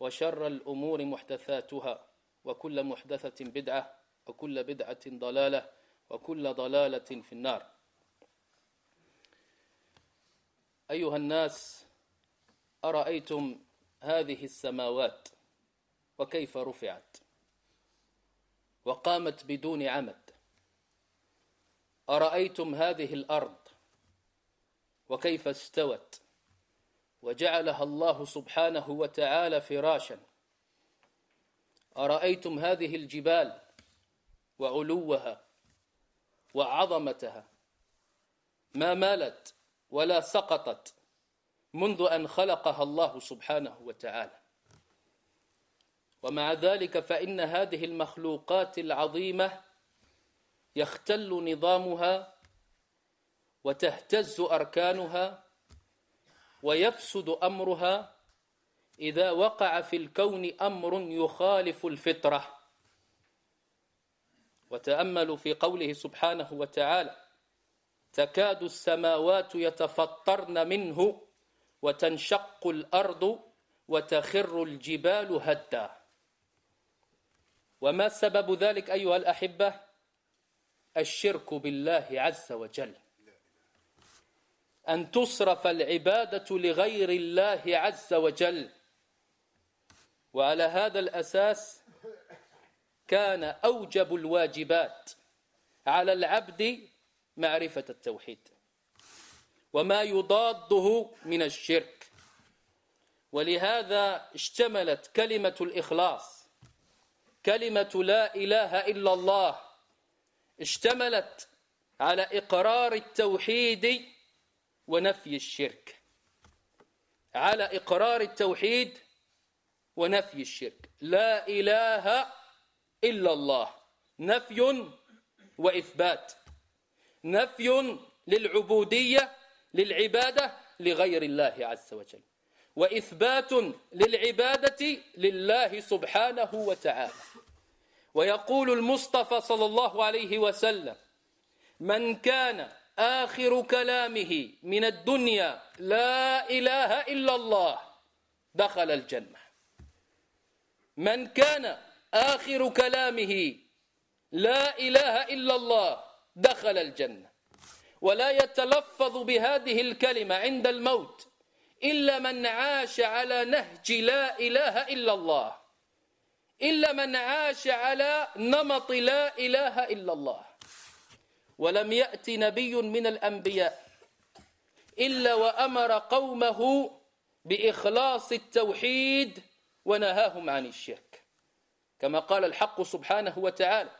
وشر الأمور محدثاتها وكل محدثة بدعة وكل بدعة ضلالة وكل ضلالة في النار. أيها الناس أرأيتم هذه السماوات وكيف رفعت؟ وقامت بدون عمد. أرأيتم هذه الأرض وكيف استوت؟ وجعلها الله سبحانه وتعالى فراشا. أرأيتم هذه الجبال وعلوها وعظمتها؟ ما مالت ولا سقطت منذ أن خلقها الله سبحانه وتعالى. ومع ذلك فإن هذه المخلوقات العظيمة يختل نظامها وتهتز أركانها ويفسد أمرها إذا وقع في الكون أمر يخالف الفطرة. وتأملوا في قوله سبحانه وتعالى تكاد السماوات يتفطرن منه وتنشق الأرض وتخر الجبال هدا. وما سبب ذلك أيها الأحبة؟ الشرك بالله عز وجل. أن تصرف العبادة لغير الله عز وجل. وعلى هذا الأساس كان أوجب الواجبات على العبد معرفة التوحيد. وما يضاده من الشرك. ولهذا اشتملت كلمة الإخلاص كلمة لا إله إلا الله اشتملت على إقرار التوحيد ونفي الشرك. على إقرار التوحيد ونفي الشرك. لا إله إلا الله. نفي وإثبات. نفي للعبودية للعبادة لغير الله عز وجل. وإثبات للعبادة لله سبحانه وتعالى. ويقول المصطفى صلى الله عليه وسلم من كان آخر كلامه من الدنيا لا إله إلا الله دخل الجنة. من كان آخر كلامه لا إله إلا الله دخل الجنة. ولا يتلفظ بهذه الكلمة عند الموت إلا من عاش على نهج لا إله إلا الله إلا من عاش على نمط لا إله إلا الله. ولم يأت نبي من الأنبياء إلا وأمر قومه بإخلاص التوحيد ونهاهم عن الشرك. كما قال الحق سبحانه وتعالى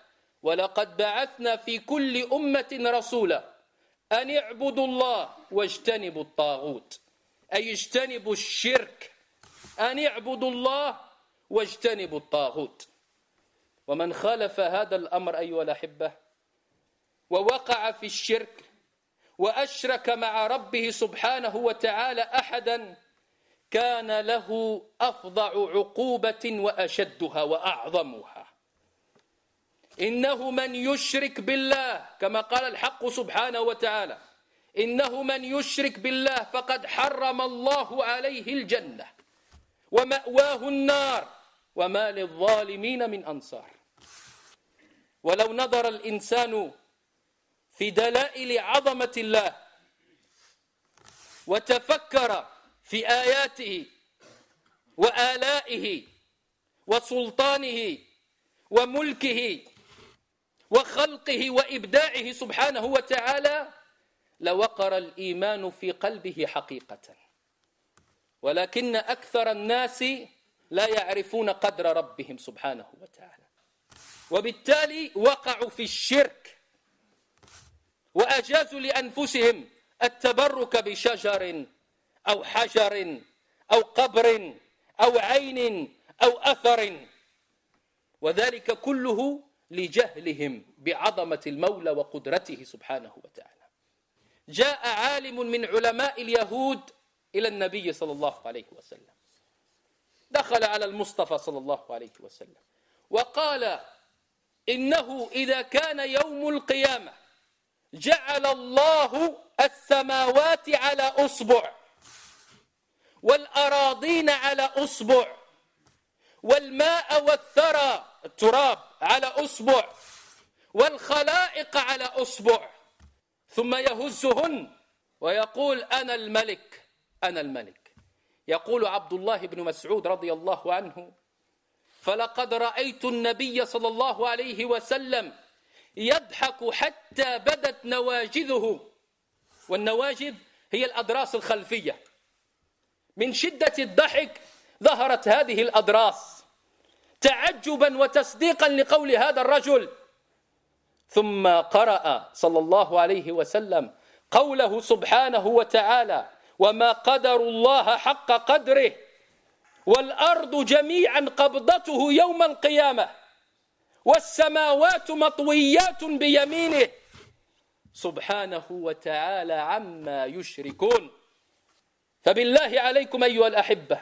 ولقد بعثنا في كل أمة رسولا أن اعبدوا الله واجتنبوا الطاغوت. أي اجتنبوا الشرك. أن اعبدوا الله واجتنبوا الطاغوت. ومن خالف هذا الأمر أيها الأحبة ووقع في الشرك وأشرك مع ربه سبحانه وتعالى أحدا كان له أفظع عقوبة وأشدها وأعظمها. إنه من يشرك بالله كما قال الحق سبحانه وتعالى إنه من يشرك بالله فقد حرم الله عليه الجنة ومأواه النار وما للظالمين من أنصار. ولو نظر الإنسان في دلائل عظمة الله. وتفكر في آياته وآلائه وسلطانه وملكه وخلقه وإبداعه سبحانه وتعالى لوقر الإيمان في قلبه حقيقة. ولكن أكثر الناس لا يعرفون قدر ربهم سبحانه وتعالى. وبالتالي وقعوا في الشرك. وأجازوا لأنفسهم التبرك بشجر أو حجر أو قبر أو عين أو أثر. وذلك كله لجهلهم بعظمة المولى وقدرته سبحانه وتعالى. جاء عالم من علماء اليهود إلى النبي صلى الله عليه وسلم. دخل على المصطفى صلى الله عليه وسلم. وقال إنه إذا كان يوم القيامة جعل الله السماوات على أصبع والأراضين على أصبع والماء والثرى التراب على أصبع والخلائق على أصبع ثم يهزهن ويقول أنا الملك أنا الملك. يقول عبد الله بن مسعود رضي الله عنه فلقد رأيت النبي صلى الله عليه وسلم يضحك حتى بدت نواجذه. والنواجذ هي الأدراس الخلفية. من شدة الضحك ظهرت هذه الأدراس. تعجبا وتصديقا لقول هذا الرجل. ثم قرأ صلى الله عليه وسلم قوله سبحانه وتعالى وما قدر الله حق قدره والأرض جميعا قبضته يوم القيامة. والسماوات مطويات بيمينه. سبحانه وتعالى عما يشركون. فبالله عليكم أيها الأحبة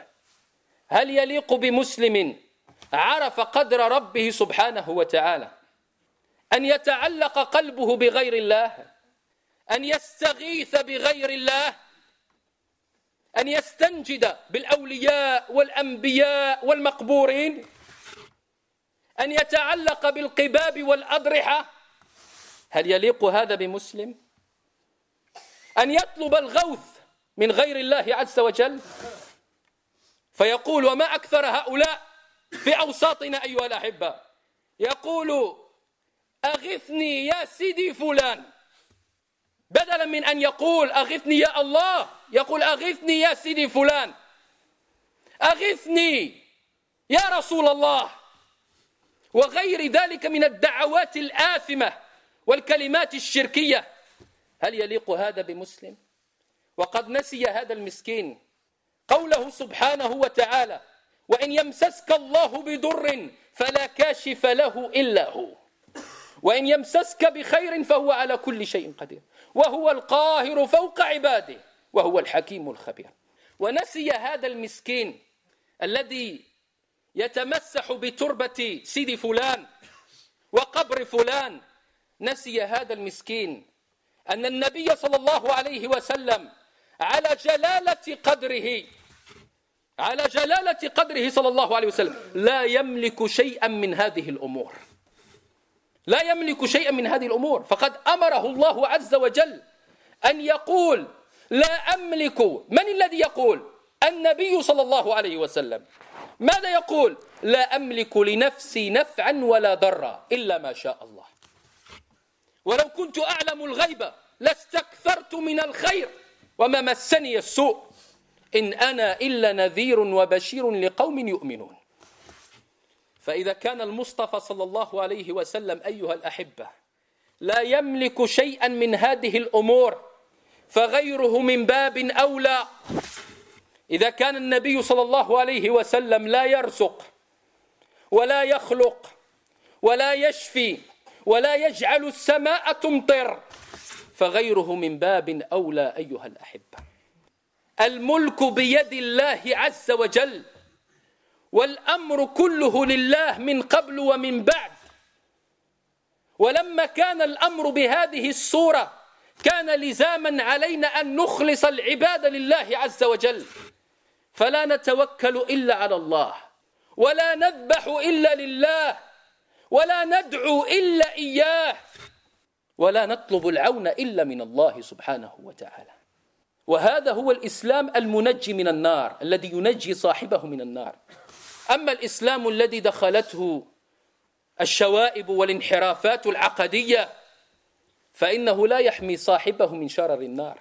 هل يليق بمسلم عرف قدر ربه سبحانه وتعالى؟ أن يتعلق قلبه بغير الله؟ أن يستغيث بغير الله؟ أن يستنجد بالأولياء والأنبياء والمقبورين؟ أن يتعلق بالقباب والأضرحة؟ هل يليق هذا بمسلم؟ أن يطلب الغوث من غير الله عز وجل؟ فيقول وما أكثر هؤلاء في أوساطنا أيها الأحبة. يقول أغثني يا سيدي فلان. بدلا من أن يقول أغثني يا الله يقول أغثني يا سيدي فلان. أغثني يا رسول الله. وغير ذلك من الدعوات الآثمة والكلمات الشركية. هل يليق هذا بمسلم؟ وقد نسي هذا المسكين قوله سبحانه وتعالى وإن يمسسك الله بضر فلا كاشف له إلا هو وإن يمسسك بخير فهو على كل شيء قدير وهو القاهر فوق عباده وهو الحكيم الخبير. ونسي هذا المسكين الذي يتمسح بتربة سيد فلان وقبر فلان. نسي هذا المسكين أن النبي صلى الله عليه وسلم على جلالة قدره على جلالة قدره صلى الله عليه وسلم لا يملك شيئا من هذه الأمور. لا يملك شيئا من هذه الأمور. فقد أمره الله عز وجل أن يقول لا أملك من الذي يقول؟ النبي صلى الله عليه وسلم. ماذا يقول؟ لا أملك لنفسي نفعا ولا ضرا إلا ما شاء الله. ولو كنت أعلم الغيب لاستكثرت من الخير وما مسني السوء. إن أنا إلا نذير وبشير لقوم يؤمنون. فإذا كان المصطفى صلى الله عليه وسلم أيها الأحبة لا يملك شيئا من هذه الأمور فغيره من باب أولى. إذا كان النبي صلى الله عليه وسلم لا يرزق ولا يخلق ولا يشفي ولا يجعل السماء تمطر فغيره من باب أولى أيها الأحبة. الملك بيد الله عز وجل والأمر كله لله من قبل ومن بعد. ولما كان الأمر بهذه الصورة كان لزاما علينا أن نخلص العباد لله عز وجل. فلا نتوكل إلا على الله ولا نذبح إلا لله ولا ندعو إلا إياه ولا نطلب العون إلا من الله سبحانه وتعالى. وهذا هو الإسلام المنجي من النار الذي ينجي صاحبه من النار. أما الإسلام الذي دخلته الشوائب والانحرافات العقدية فإنه لا يحمي صاحبه من شرر النار.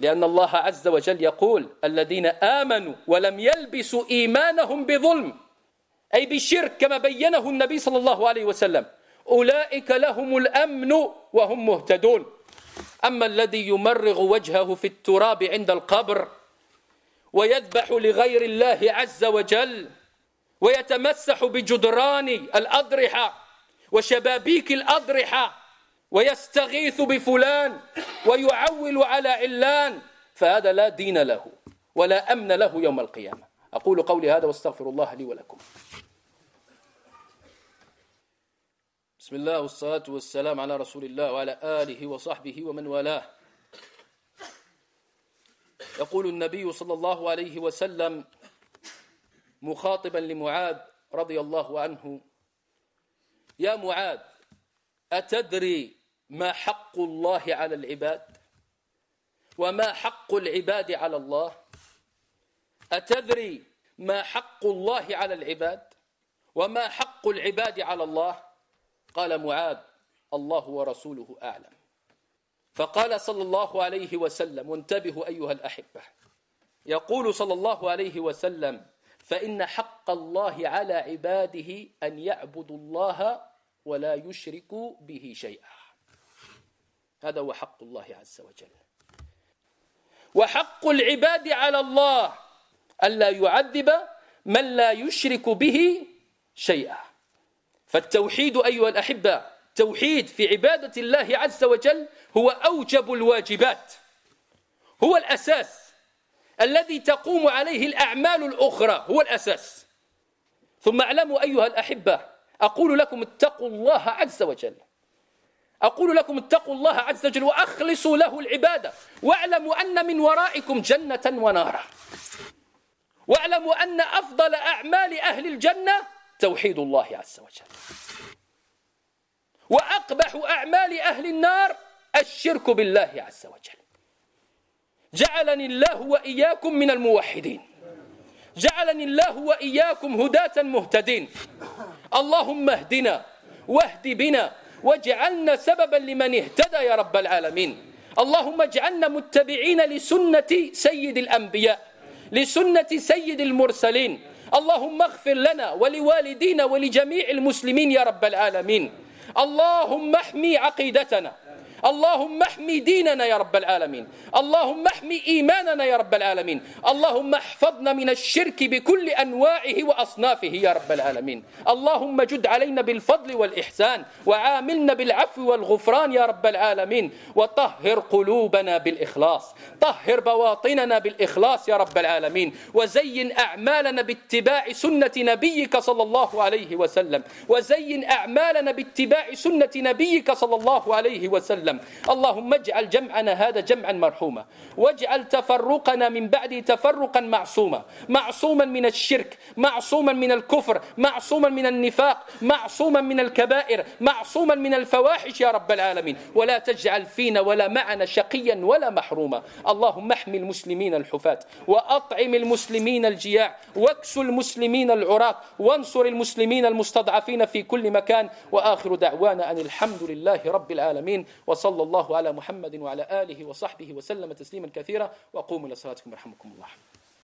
لأن الله عز وجل يقول الذين آمنوا ولم يلبسوا إيمانهم بظلم أي بالشرك كما بينه النبي صلى الله عليه وسلم. أولئك لهم الأمن وهم مهتدون. أما الذي يمرغ وجهه في التراب عند القبر ويذبح لغير الله عز وجل ويتمسح بجدران الأضرحة وشبابيك الأضرحة ويستغيث بفلان ويعول على علان فهذا لا دين له ولا أمن له يوم القيامة. أقول قولي هذا واستغفر الله لي ولكم. بسم الله والصلاة والسلام على رسول الله وعلى آله وصحبه ومن والاه. يقول النبي صلى الله عليه وسلم مخاطبا لمعاذ رضي الله عنه يا معاذ أتدري ما حق الله على العباد؟ وما حق العباد على الله؟ أتدري ما حق الله على العباد؟ وما حق العباد على الله؟ قال معاذ الله ورسوله أعلم. فقال صلى الله عليه وسلم وانتبهوا أيها الأحبة يقول صلى الله عليه وسلم فإن حق الله على عباده أن يعبدوا الله ولا يشركوا به شيئا. هذا هو حق الله عز وجل. وحق العباد على الله ألا يعذب من لا يشرك به شيئا. فالتوحيد أيها الأحبة توحيد في عبادة الله عز وجل هو أوجب الواجبات. هو الأساس الذي تقوم عليه الأعمال الأخرى هو الأساس. ثم اعلموا أيها الأحبة أقول لكم اتقوا الله عز وجل. أقول لكم اتقوا الله عز وجل وأخلصوا له العبادة. واعلموا أن من ورائكم جنة ونارا. واعلموا أن أفضل أعمال أهل الجنة توحيد الله عز وجل. وأقبح أعمال أهل النار الشرك بالله عز وجل. جعلني الله وإياكم من الموحدين. جعلني الله وإياكم هداة مهتدين. اللهم اهدنا واهد بنا واجعلنا سببا لمن اهتدى يا رب العالمين. اللهم اجعلنا متبعين لسنة سيد الأنبياء لسنة سيد المرسلين. اللهم اغفر لنا ولوالدينا ولجميع المسلمين يا رب العالمين. اللهم احمي عقيدتنا اللهم احمي ديننا يا رب العالمين. اللهم احمي إيماننا يا رب العالمين. اللهم احفظنا من الشرك بكل أنواعه وأصنافه يا رب العالمين. اللهم جد علينا بالفضل والإحسان وعاملنا بالعفو والغفران يا رب العالمين. وطهر قلوبنا بالإخلاص. طهر بواطننا بالإخلاص يا رب العالمين. وزين أعمالنا باتباع سنة نبيك صلى الله عليه وسلم. وزين أعمالنا باتباع سنة نبيك صلى الله عليه وسلم. وسلم. اللهم اجعل جمعنا هذا جمعا مرحوما. واجعل تفرقنا من بعده تفرقا معصوما. معصوما من الشرك معصوما من الكفر معصوما من النفاق معصوما من الكبائر معصوما من الفواحش يا رب العالمين. ولا تجعل فينا ولا معنا شقيا ولا محروما. اللهم احمي المسلمين الحفاة وأطعم المسلمين الجياع واكسو المسلمين العراة وانصر المسلمين المستضعفين في كل مكان. وآخر دعوانا أن الحمد لله رب العالمين. وصلى الله على محمد وعلى آله وصحبه وسلم تسليما كثيرا وقوموا إلى صلاتكم يرحمكم الله.